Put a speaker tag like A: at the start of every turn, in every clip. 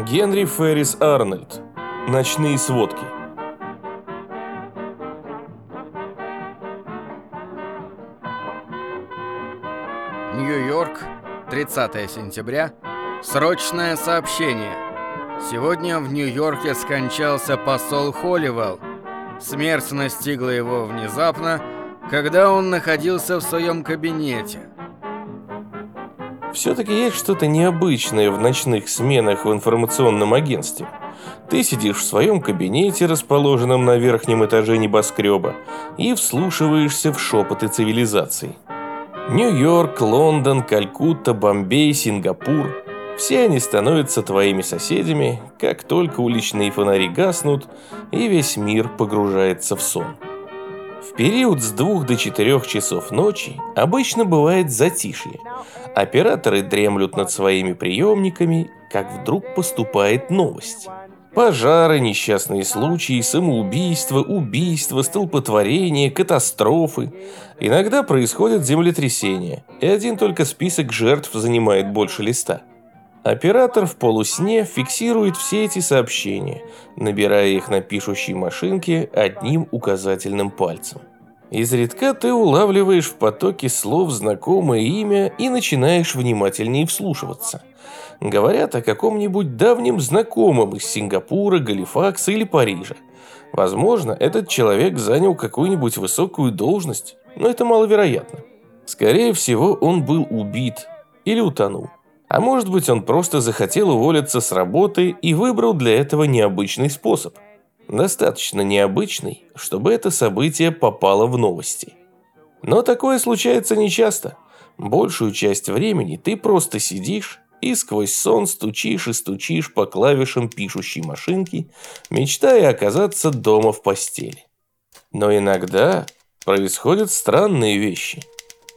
A: Генри Феррис Арнольд. Ночные сводки.
B: Нью-Йорк, 30 сентября. Срочное сообщение. Сегодня в Нью-Йорке скончался посол Холливелл. Смерть настигла его внезапно, когда он находился в своем кабинете.
A: Все-таки есть что-то необычное в ночных сменах в информационном агентстве. Ты сидишь в своем кабинете, расположенном на верхнем этаже небоскреба, и вслушиваешься в шепоты цивилизации. Нью-Йорк, Лондон, Калькутта, Бомбей, Сингапур – все они становятся твоими соседями, как только уличные фонари гаснут, и весь мир погружается в сон. В период с двух до четырех часов ночи обычно бывает затишье. Операторы дремлют над своими приемниками, как вдруг поступает новость. Пожары, несчастные случаи, самоубийства, убийства, столпотворения, катастрофы. Иногда происходят землетрясения, и один только список жертв занимает больше листа. Оператор в полусне фиксирует все эти сообщения, набирая их на пишущей машинке одним указательным пальцем. Изредка ты улавливаешь в потоке слов знакомое имя и начинаешь внимательнее вслушиваться. Говорят о каком-нибудь давнем знакомом из Сингапура, Галифакса или Парижа. Возможно, этот человек занял какую-нибудь высокую должность, но это маловероятно. Скорее всего, он был убит или утонул. А может быть, он просто захотел уволиться с работы и выбрал для этого необычный способ. Достаточно необычный, чтобы это событие попало в новости. Но такое случается нечасто. Большую часть времени ты просто сидишь и сквозь сон стучишь и стучишь по клавишам пишущей машинки, мечтая оказаться дома в постели. Но иногда происходят странные вещи.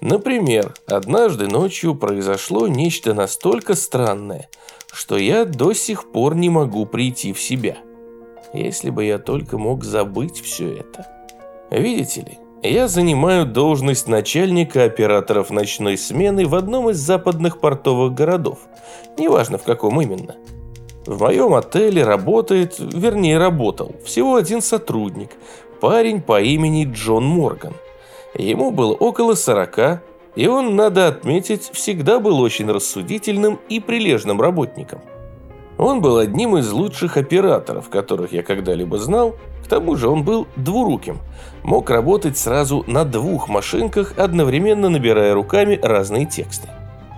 A: Например, однажды ночью произошло нечто настолько странное, что я до сих пор не могу прийти в себя. Если бы я только мог забыть все это. Видите ли, я занимаю должность начальника операторов ночной смены в одном из западных портовых городов. Неважно, в каком именно. В моем отеле работает, вернее работал, всего один сотрудник, парень по имени Джон Морган. Ему было около 40, и он, надо отметить, всегда был очень рассудительным и прилежным работником. Он был одним из лучших операторов, которых я когда-либо знал, к тому же он был двуруким, мог работать сразу на двух машинках, одновременно набирая руками разные тексты.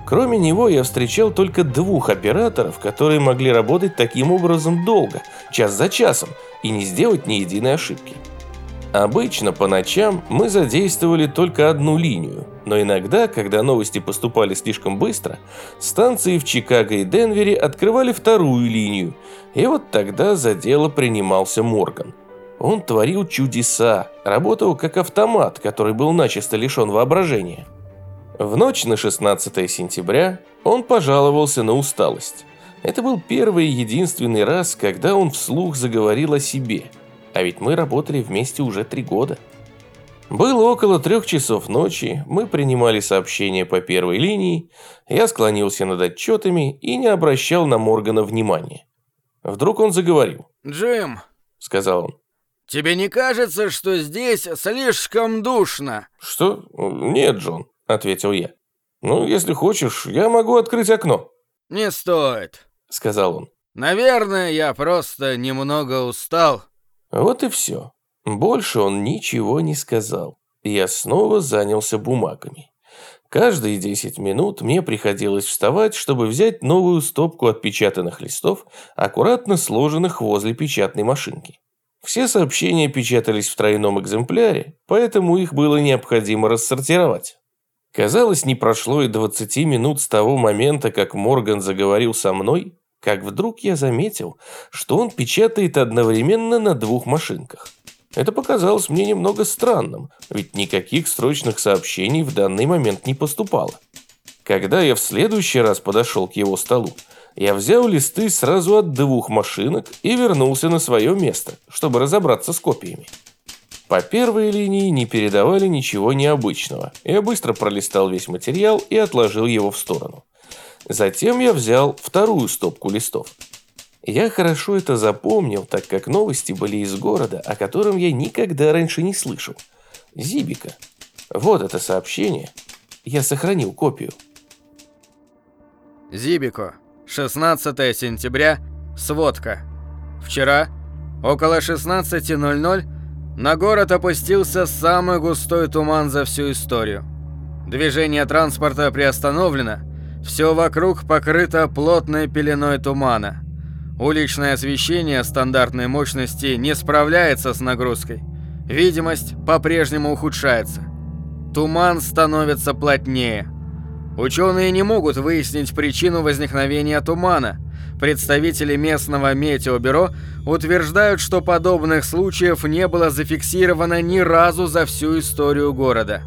A: Кроме него я встречал только двух операторов, которые могли работать таким образом долго, час за часом, и не сделать ни единой ошибки. Обычно по ночам мы задействовали только одну линию, но иногда, когда новости поступали слишком быстро, станции в Чикаго и Денвере открывали вторую линию, и вот тогда за дело принимался Морган. Он творил чудеса, работал как автомат, который был начисто лишен воображения. В ночь на 16 сентября он пожаловался на усталость. Это был первый и единственный раз, когда он вслух заговорил о себе. А ведь мы работали вместе уже три года. Было около трех часов ночи, мы принимали сообщения по первой линии, я склонился над отчетами и не обращал на Моргана внимания. Вдруг он заговорил.
B: «Джим», —
A: сказал он.
B: «тебе не кажется, что здесь слишком душно?»
A: «Что? Нет, Джон», — ответил я. «Ну, если хочешь, я могу открыть окно».
B: «Не стоит», —
A: сказал он.
B: «Наверное, я просто немного устал».
A: Вот и все. Больше он ничего не сказал. Я снова занялся бумагами. Каждые 10 минут мне приходилось вставать, чтобы взять новую стопку отпечатанных листов, аккуратно сложенных возле печатной машинки. Все сообщения печатались в тройном экземпляре, поэтому их было необходимо рассортировать. Казалось, не прошло и 20 минут с того момента, как Морган заговорил со мной, как вдруг я заметил, что он печатает одновременно на двух машинках. Это показалось мне немного странным, ведь никаких срочных сообщений в данный момент не поступало. Когда я в следующий раз подошел к его столу, я взял листы сразу от двух машинок и вернулся на свое место, чтобы разобраться с копиями. По первой линии не передавали ничего необычного. Я быстро пролистал весь материал и отложил его в сторону. Затем я взял вторую стопку листов. Я хорошо это запомнил, так как новости были из города, о котором я никогда раньше не слышал. Зибика. Вот это сообщение. Я сохранил копию.
B: Зибико. 16 сентября. Сводка. Вчера, около 16.00, на город опустился самый густой туман за всю историю. Движение транспорта приостановлено, все вокруг покрыто плотной пеленой тумана. Уличное освещение стандартной мощности не справляется с нагрузкой. Видимость по-прежнему ухудшается. Туман становится плотнее. Ученые не могут выяснить причину возникновения тумана. Представители местного метеобюро утверждают, что подобных случаев не было зафиксировано ни разу за всю историю города.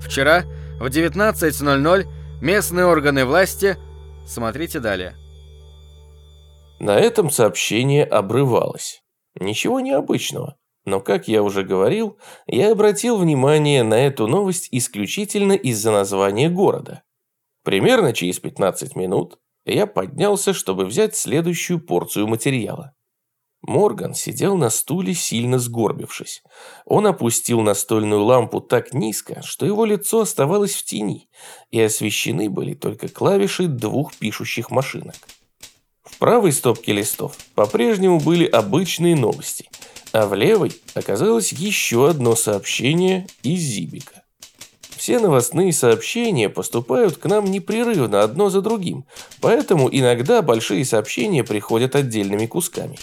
B: Вчера в 19.00 местные органы власти... Смотрите далее.
A: На этом сообщение обрывалось. Ничего необычного. Но, как я уже говорил, я обратил внимание на эту новость исключительно из-за названия города. Примерно через 15 минут я поднялся, чтобы взять следующую порцию материала. Морган сидел на стуле, сильно сгорбившись. Он опустил настольную лампу так низко, что его лицо оставалось в тени, и освещены были только клавиши двух пишущих машинок. В правой стопке листов по-прежнему были обычные новости, а в левой оказалось еще одно сообщение из Зибика. Все новостные сообщения поступают к нам непрерывно одно за другим, поэтому иногда большие сообщения приходят отдельными кусками.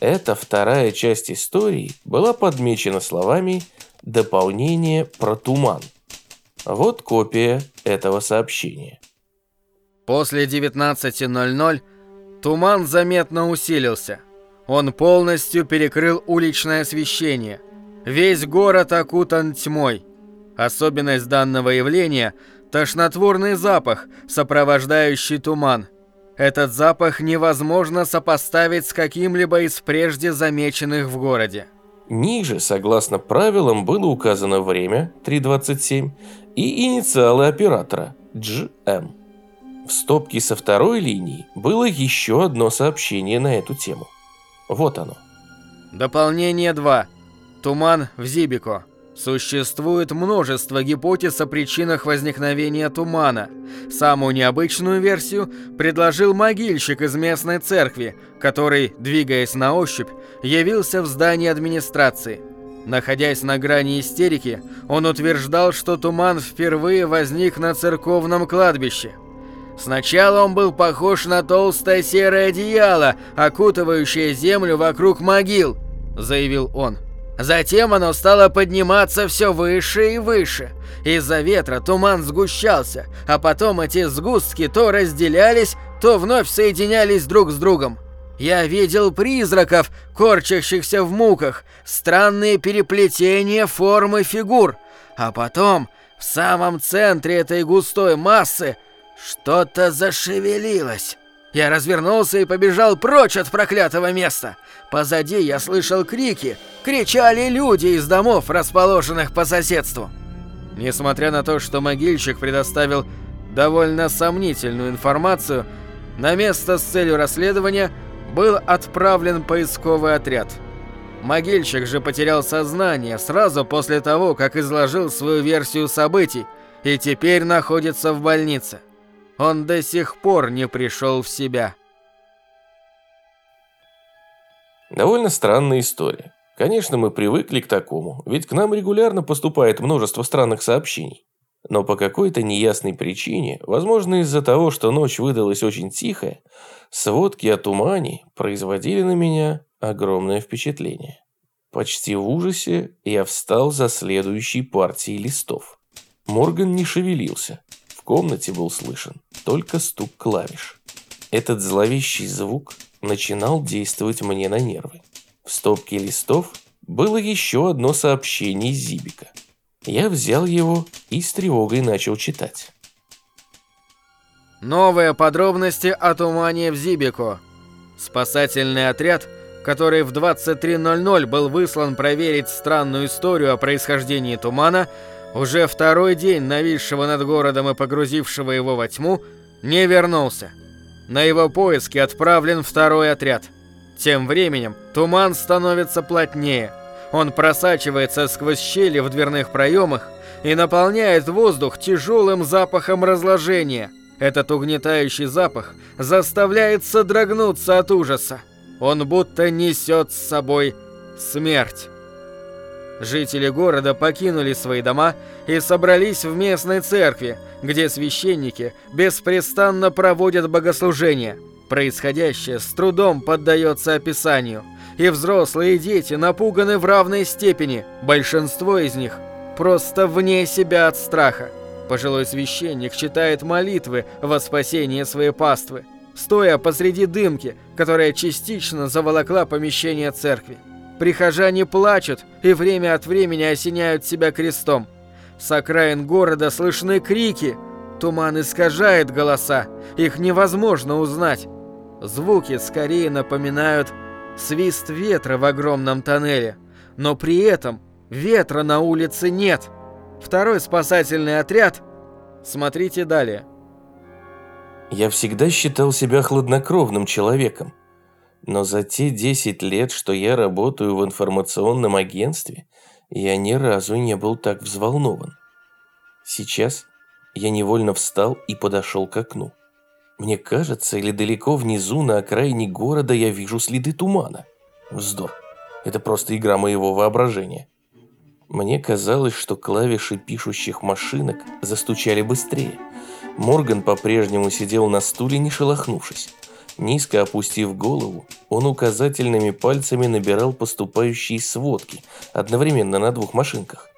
A: Эта вторая часть истории была подмечена словами «Дополнение про туман». Вот копия этого сообщения.
B: После 19.00 Туман заметно усилился. Он полностью перекрыл уличное освещение. Весь город окутан тьмой. Особенность данного явления – тошнотворный запах, сопровождающий туман. Этот запах невозможно сопоставить с каким-либо из прежде замеченных в городе.
A: Ниже, согласно правилам, было указано время 3.27 и инициалы оператора GM. В стопке со второй линии было еще одно сообщение на эту тему. Вот оно.
B: Дополнение 2. Туман в Зибико. Существует множество гипотез о причинах возникновения тумана. Самую необычную версию предложил могильщик из местной церкви, который, двигаясь на ощупь, явился в здании администрации. Находясь на грани истерики, он утверждал, что туман впервые возник на церковном кладбище – Сначала он был похож на толстое серое одеяло, окутывающее землю вокруг могил, заявил он. Затем оно стало подниматься все выше и выше. Из-за ветра туман сгущался, а потом эти сгустки то разделялись, то вновь соединялись друг с другом. Я видел призраков, корчащихся в муках, странные переплетения формы фигур. А потом, в самом центре этой густой массы, что-то зашевелилось. Я развернулся и побежал прочь от проклятого места. Позади я слышал крики. Кричали люди из домов, расположенных по соседству. Несмотря на то, что могильщик предоставил довольно сомнительную информацию, на место с целью расследования был отправлен поисковый отряд. Могильщик же потерял сознание сразу после того, как изложил свою версию событий, и теперь находится в больнице. Он до сих пор не пришел в себя.
A: Довольно странная история. Конечно, мы привыкли к такому, ведь к нам регулярно поступает множество странных сообщений. Но по какой-то неясной причине, возможно из-за того, что ночь выдалась очень тихая, сводки о тумане производили на меня огромное впечатление. Почти в ужасе я встал за следующей партией листов. Морган не шевелился комнате был слышен только стук клавиш. Этот зловещий звук начинал действовать мне на нервы. В стопке листов было еще одно сообщение Зибика. Я взял его и с тревогой начал читать.
B: Новые подробности о тумане в Зибико. Спасательный отряд, который в 23.00 был выслан проверить странную историю о происхождении тумана, уже второй день нависшего над городом и погрузившего его во тьму, не вернулся. На его поиски отправлен второй отряд – Тем временем туман становится плотнее. Он просачивается сквозь щели в дверных проемах и наполняет воздух тяжелым запахом разложения. Этот угнетающий запах заставляет содрогнуться от ужаса. Он будто несет с собой смерть. Жители города покинули свои дома и собрались в местной церкви, где священники беспрестанно проводят богослужения. Происходящее с трудом поддается описанию, и взрослые и дети напуганы в равной степени, большинство из них просто вне себя от страха. Пожилой священник читает молитвы во спасение своей паствы, стоя посреди дымки, которая частично заволокла помещение церкви. Прихожане плачут и время от времени осеняют себя крестом. С окраин города слышны крики. Туман искажает голоса, их невозможно узнать. Звуки скорее напоминают свист ветра в огромном тоннеле, но при этом ветра на улице нет. Второй спасательный отряд. Смотрите далее.
A: Я всегда считал себя хладнокровным человеком. Но за те 10 лет, что я работаю в информационном агентстве, я ни разу не был так взволнован. Сейчас я невольно встал и подошел к окну. Мне кажется, или далеко внизу, на окраине города, я вижу следы тумана. Вздор. Это просто игра моего воображения. Мне казалось, что клавиши пишущих машинок застучали быстрее. Морган по-прежнему сидел на стуле, не шелохнувшись. Низко опустив голову, он указательными пальцами набирал поступающие сводки, одновременно на двух машинках.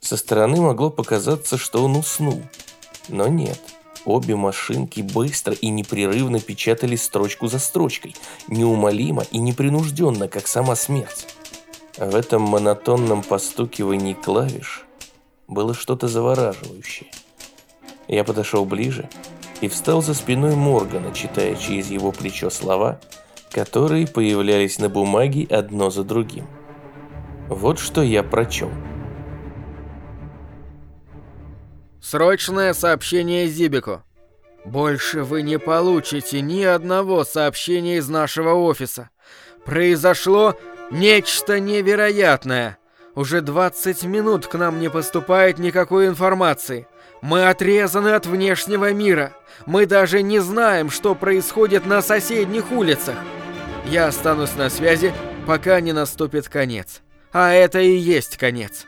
A: Со стороны могло показаться, что он уснул. Но нет, обе машинки быстро и непрерывно печатали строчку за строчкой, неумолимо и непринужденно, как сама смерть. В этом монотонном постукивании клавиш было что-то завораживающее. Я подошел ближе и встал за спиной Моргана, читая через его плечо слова, которые появлялись на бумаге одно за другим. Вот что я прочел.
B: Срочное сообщение Зибику. Больше вы не получите ни одного сообщения из нашего офиса. Произошло нечто невероятное. Уже 20 минут к нам не поступает никакой информации. Мы отрезаны от внешнего мира. Мы даже не знаем, что происходит на соседних улицах. Я останусь на связи, пока не наступит конец. А это и есть конец.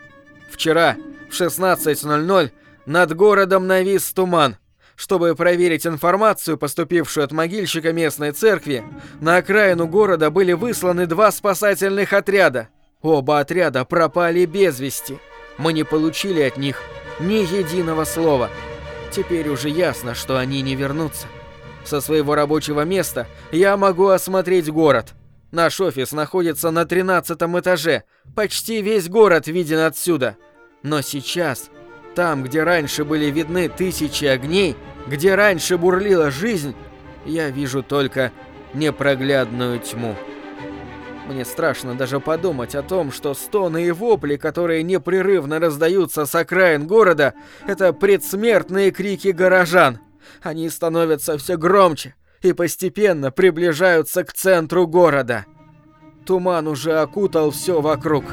B: Вчера в 16.00 над городом навис туман. Чтобы проверить информацию, поступившую от могильщика местной церкви, на окраину города были высланы два спасательных отряда. Оба отряда пропали без вести. Мы не получили от них ни единого слова. Теперь уже ясно, что они не вернутся. Со своего рабочего места я могу осмотреть город. Наш офис находится на 13 этаже. Почти весь город виден отсюда. Но сейчас, там, где раньше были видны тысячи огней, где раньше бурлила жизнь, я вижу только непроглядную тьму. Мне страшно даже подумать о том, что стоны и вопли, которые непрерывно раздаются с окраин города, это предсмертные крики горожан. Они становятся все громче и постепенно приближаются к центру города. Туман уже окутал все вокруг.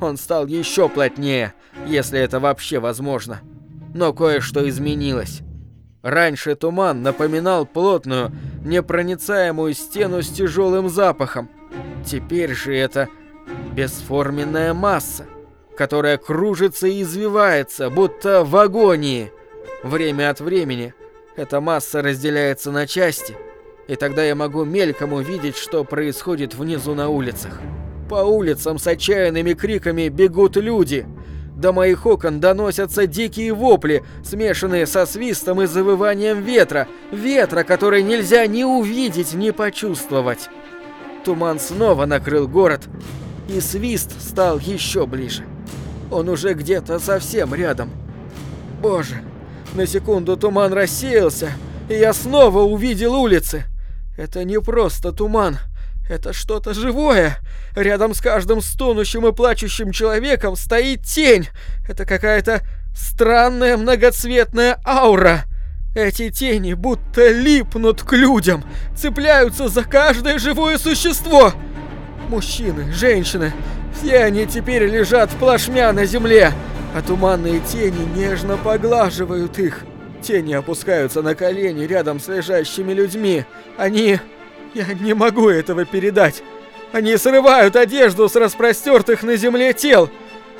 B: Он стал еще плотнее, если это вообще возможно. Но кое-что изменилось. Раньше туман напоминал плотную, непроницаемую стену с тяжелым запахом. Теперь же это бесформенная масса, которая кружится и извивается, будто в агонии. Время от времени эта масса разделяется на части, и тогда я могу мельком увидеть, что происходит внизу на улицах. По улицам с отчаянными криками бегут люди. До моих окон доносятся дикие вопли, смешанные со свистом и завыванием ветра. Ветра, который нельзя ни увидеть, ни почувствовать. Туман снова накрыл город, и свист стал еще ближе. Он уже где-то совсем рядом. Боже, на секунду туман рассеялся, и я снова увидел улицы. Это не просто туман, это что-то живое. Рядом с каждым стонущим и плачущим человеком стоит тень. Это какая-то странная многоцветная аура. Эти тени будто липнут к людям, цепляются за каждое живое существо. Мужчины, женщины, все они теперь лежат плашмя на земле, а туманные тени нежно поглаживают их. Тени опускаются на колени рядом с лежащими людьми. Они... Я не могу этого передать. Они срывают одежду с распростертых на земле тел.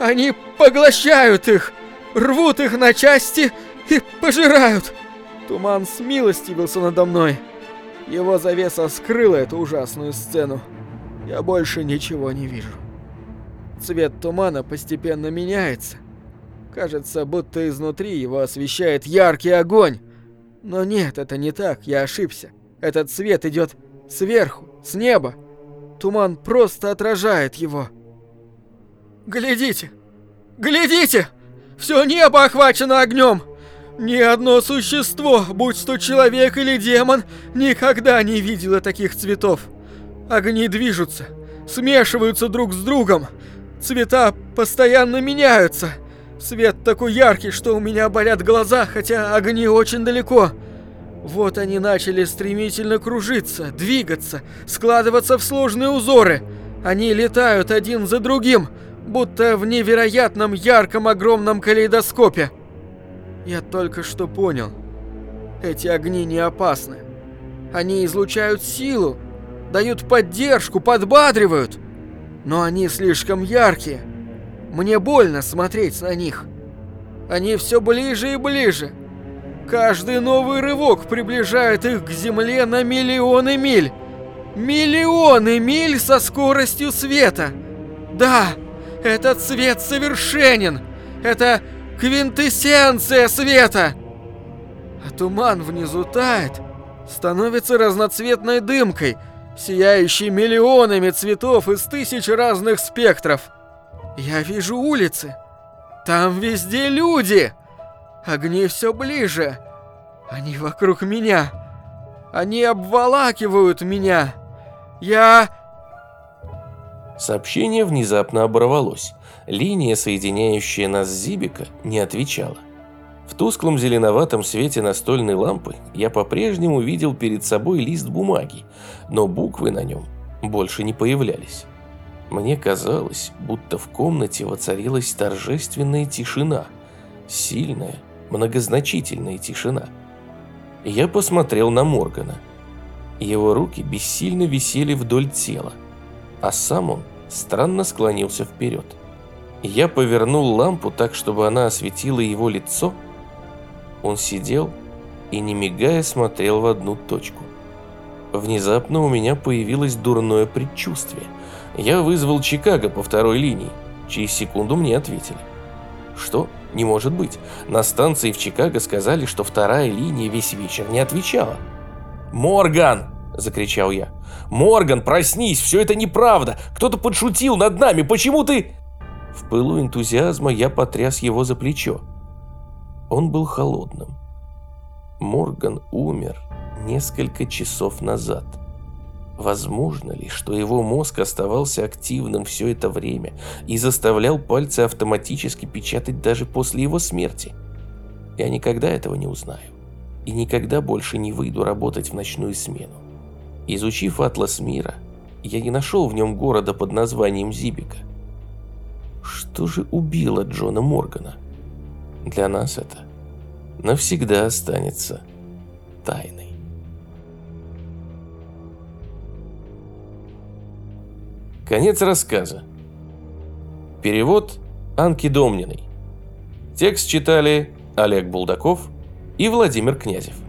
B: Они поглощают их, рвут их на части и пожирают. Туман смилостивился надо мной. Его завеса скрыла эту ужасную сцену. Я больше ничего не вижу. Цвет тумана постепенно меняется. Кажется, будто изнутри его освещает яркий огонь. Но нет, это не так, я ошибся. Этот свет идет сверху, с неба. Туман просто отражает его. Глядите! Глядите! Все небо охвачено огнем! Ни одно существо, будь то человек или демон, никогда не видело таких цветов. Огни движутся, смешиваются друг с другом. Цвета постоянно меняются. Свет такой яркий, что у меня болят глаза, хотя огни очень далеко. Вот они начали стремительно кружиться, двигаться, складываться в сложные узоры. Они летают один за другим, будто в невероятном ярком огромном калейдоскопе. Я только что понял. Эти огни не опасны. Они излучают силу, дают поддержку, подбадривают. Но они слишком яркие. Мне больно смотреть на них. Они все ближе и ближе. Каждый новый рывок приближает их к земле на миллионы миль. Миллионы миль со скоростью света. Да, этот свет совершенен. Это квинтэссенция света. А туман внизу тает, становится разноцветной дымкой, сияющей миллионами цветов из тысяч разных спектров. Я вижу улицы. Там везде люди. Огни все ближе. Они вокруг меня. Они обволакивают меня. Я...
A: Сообщение внезапно оборвалось. Линия, соединяющая нас с Зибика, не отвечала. В тусклом зеленоватом свете настольной лампы я по-прежнему видел перед собой лист бумаги, но буквы на нем больше не появлялись. Мне казалось, будто в комнате воцарилась торжественная тишина, сильная, многозначительная тишина. Я посмотрел на Моргана. Его руки бессильно висели вдоль тела, а сам он странно склонился вперед. Я повернул лампу так, чтобы она осветила его лицо. Он сидел и, не мигая, смотрел в одну точку. Внезапно у меня появилось дурное предчувствие – я вызвал Чикаго по второй линии. Через секунду мне ответили. Что? Не может быть. На станции в Чикаго сказали, что вторая линия весь вечер не отвечала. «Морган!» – закричал я. «Морган, проснись! Все это неправда! Кто-то подшутил над нами! Почему ты...» В пылу энтузиазма я потряс его за плечо. Он был холодным. Морган умер несколько часов назад. Возможно ли, что его мозг оставался активным все это время и заставлял пальцы автоматически печатать даже после его смерти? Я никогда этого не узнаю. И никогда больше не выйду работать в ночную смену. Изучив атлас мира, я не нашел в нем города под названием Зибика. Что же убило Джона Моргана? Для нас это навсегда останется тайной. Конец рассказа. Перевод Анки Домниной. Текст читали Олег Булдаков и Владимир Князев.